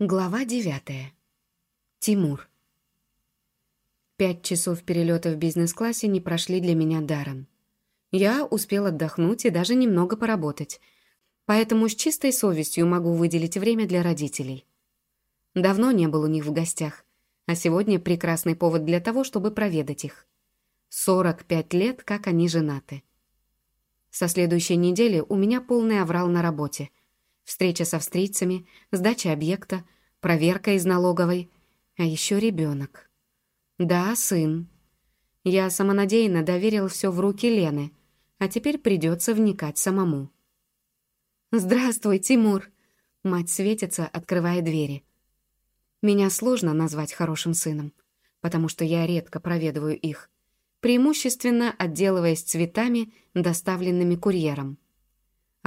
Глава девятая. Тимур. Пять часов перелета в бизнес-классе не прошли для меня даром. Я успел отдохнуть и даже немного поработать, поэтому с чистой совестью могу выделить время для родителей. Давно не был у них в гостях, а сегодня прекрасный повод для того, чтобы проведать их. 45 лет, как они женаты. Со следующей недели у меня полный аврал на работе — встреча с австрийцами, сдача объекта, проверка из налоговой, а еще ребенок. Да, сын. Я самонадеянно доверил все в руки Лены, а теперь придется вникать самому. «Здравствуй, Тимур!» Мать светится, открывая двери. Меня сложно назвать хорошим сыном, потому что я редко проведываю их, преимущественно отделываясь цветами, доставленными курьером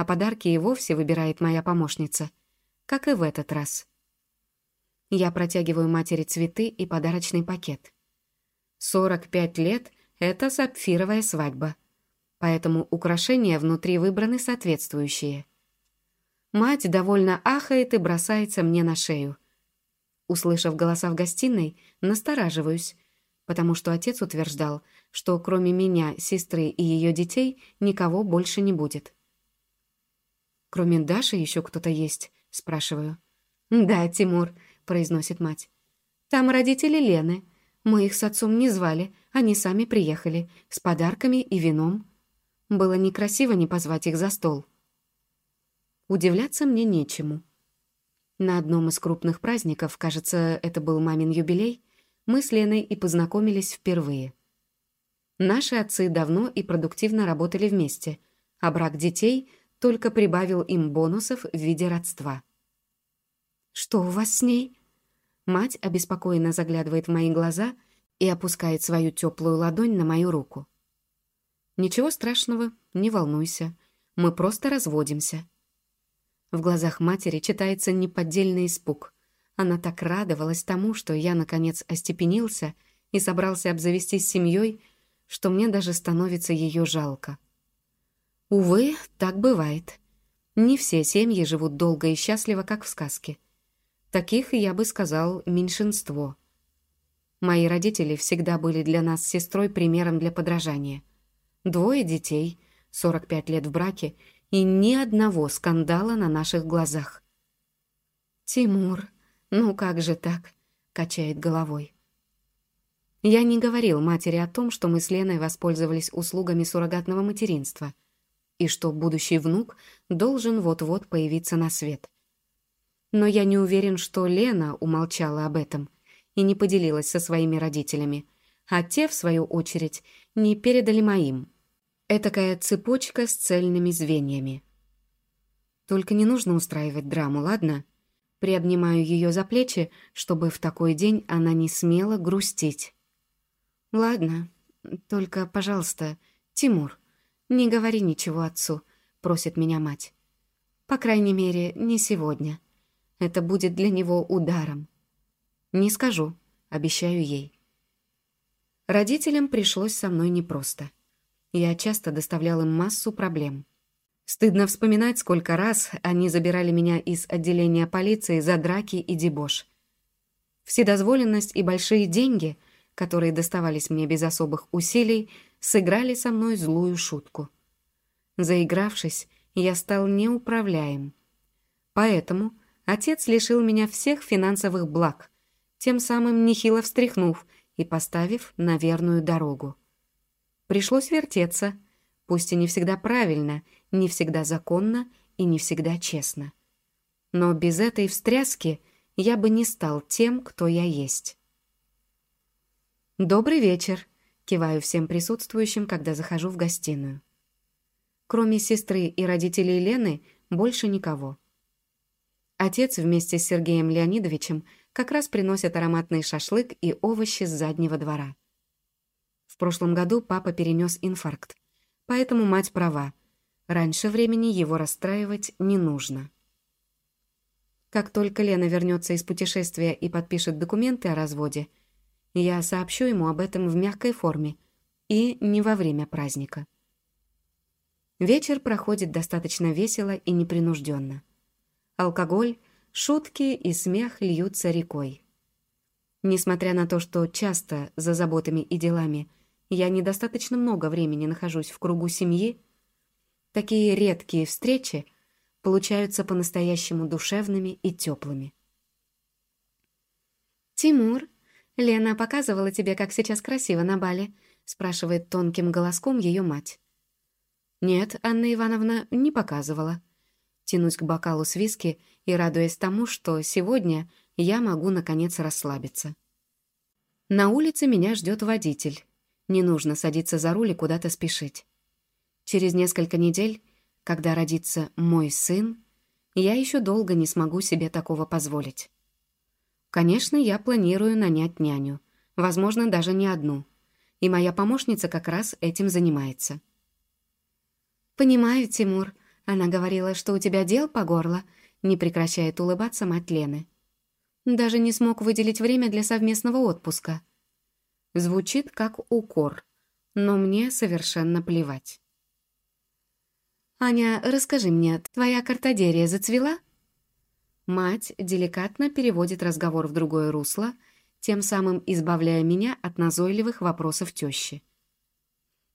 а подарки и вовсе выбирает моя помощница, как и в этот раз. Я протягиваю матери цветы и подарочный пакет. 45 лет — это сапфировая свадьба, поэтому украшения внутри выбраны соответствующие. Мать довольно ахает и бросается мне на шею. Услышав голоса в гостиной, настораживаюсь, потому что отец утверждал, что кроме меня, сестры и ее детей никого больше не будет. «Кроме Даши еще кто-то есть?» — спрашиваю. «Да, Тимур», — произносит мать. «Там родители Лены. Мы их с отцом не звали, они сами приехали, с подарками и вином. Было некрасиво не позвать их за стол». Удивляться мне нечему. На одном из крупных праздников, кажется, это был мамин юбилей, мы с Леной и познакомились впервые. Наши отцы давно и продуктивно работали вместе, а брак детей — только прибавил им бонусов в виде родства. «Что у вас с ней?» Мать обеспокоенно заглядывает в мои глаза и опускает свою теплую ладонь на мою руку. «Ничего страшного, не волнуйся. Мы просто разводимся». В глазах матери читается неподдельный испуг. Она так радовалась тому, что я, наконец, остепенился и собрался обзавестись семьей, что мне даже становится ее жалко. Увы, так бывает. Не все семьи живут долго и счастливо, как в сказке. Таких, я бы сказал, меньшинство. Мои родители всегда были для нас с сестрой примером для подражания. Двое детей, 45 лет в браке и ни одного скандала на наших глазах. «Тимур, ну как же так?» — качает головой. Я не говорил матери о том, что мы с Леной воспользовались услугами суррогатного материнства — и что будущий внук должен вот-вот появиться на свет. Но я не уверен, что Лена умолчала об этом и не поделилась со своими родителями, а те, в свою очередь, не передали моим. Этакая цепочка с цельными звеньями. Только не нужно устраивать драму, ладно? Приобнимаю ее за плечи, чтобы в такой день она не смела грустить. «Ладно, только, пожалуйста, Тимур, «Не говори ничего отцу», — просит меня мать. «По крайней мере, не сегодня. Это будет для него ударом». «Не скажу», — обещаю ей. Родителям пришлось со мной непросто. Я часто доставлял им массу проблем. Стыдно вспоминать, сколько раз они забирали меня из отделения полиции за драки и дебош. Вседозволенность и большие деньги, которые доставались мне без особых усилий, сыграли со мной злую шутку. Заигравшись, я стал неуправляем. Поэтому отец лишил меня всех финансовых благ, тем самым нехило встряхнув и поставив на верную дорогу. Пришлось вертеться, пусть и не всегда правильно, не всегда законно и не всегда честно. Но без этой встряски я бы не стал тем, кто я есть. «Добрый вечер», Киваю всем присутствующим, когда захожу в гостиную. Кроме сестры и родителей Лены, больше никого. Отец вместе с Сергеем Леонидовичем как раз приносят ароматный шашлык и овощи с заднего двора. В прошлом году папа перенес инфаркт, поэтому мать права. Раньше времени его расстраивать не нужно. Как только Лена вернется из путешествия и подпишет документы о разводе – я сообщу ему об этом в мягкой форме и не во время праздника. Вечер проходит достаточно весело и непринужденно. Алкоголь, Шутки и смех льются рекой. Несмотря на то, что часто за заботами и делами я недостаточно много времени нахожусь в кругу семьи, такие редкие встречи получаются по-настоящему душевными и теплыми. «Тимур, Лена показывала тебе, как сейчас красиво на бале», спрашивает тонким голоском ее мать. «Нет, Анна Ивановна не показывала». Тянусь к бокалу с виски и радуясь тому, что сегодня я могу, наконец, расслабиться. На улице меня ждет водитель. Не нужно садиться за руль и куда-то спешить. Через несколько недель, когда родится мой сын, я еще долго не смогу себе такого позволить. Конечно, я планирую нанять няню. Возможно, даже не одну. И моя помощница как раз этим занимается. «Понимаю, Тимур», она говорила, что у тебя дел по горло, не прекращает улыбаться мать Лены. Даже не смог выделить время для совместного отпуска. Звучит как укор, но мне совершенно плевать. «Аня, расскажи мне, твоя картодерия зацвела?» Мать деликатно переводит разговор в другое русло, тем самым избавляя меня от назойливых вопросов тещи.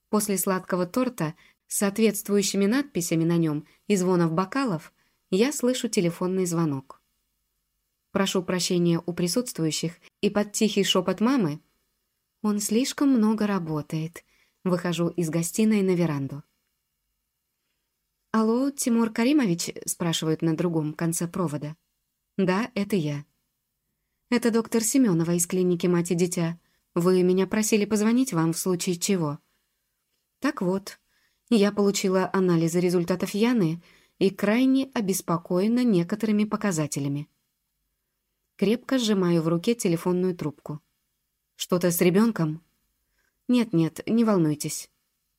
После сладкого торта с соответствующими надписями на нем и звонов бокалов, я слышу телефонный звонок. Прошу прощения у присутствующих, и под тихий шепот мамы «Он слишком много работает», выхожу из гостиной на веранду. «Алло, Тимур Каримович?» — спрашивают на другом конце провода. «Да, это я». «Это доктор Семенова из клиники «Мать и дитя». Вы меня просили позвонить вам в случае чего». «Так вот, я получила анализы результатов Яны и крайне обеспокоена некоторыми показателями. Крепко сжимаю в руке телефонную трубку. «Что-то с ребенком? «Нет-нет, не волнуйтесь.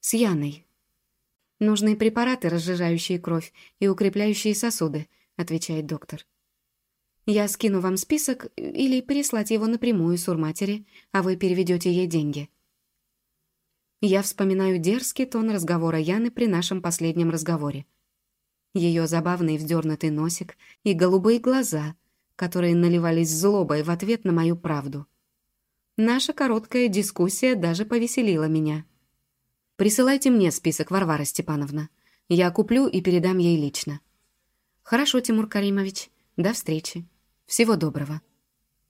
С Яной». «Нужны препараты, разжижающие кровь и укрепляющие сосуды», — отвечает доктор. «Я скину вам список или переслать его напрямую Сурматери, а вы переведете ей деньги». Я вспоминаю дерзкий тон разговора Яны при нашем последнем разговоре. Ее забавный вздернутый носик и голубые глаза, которые наливались злобой в ответ на мою правду. Наша короткая дискуссия даже повеселила меня. «Присылайте мне список, Варвара Степановна. Я куплю и передам ей лично». «Хорошо, Тимур Каримович. До встречи. Всего доброго».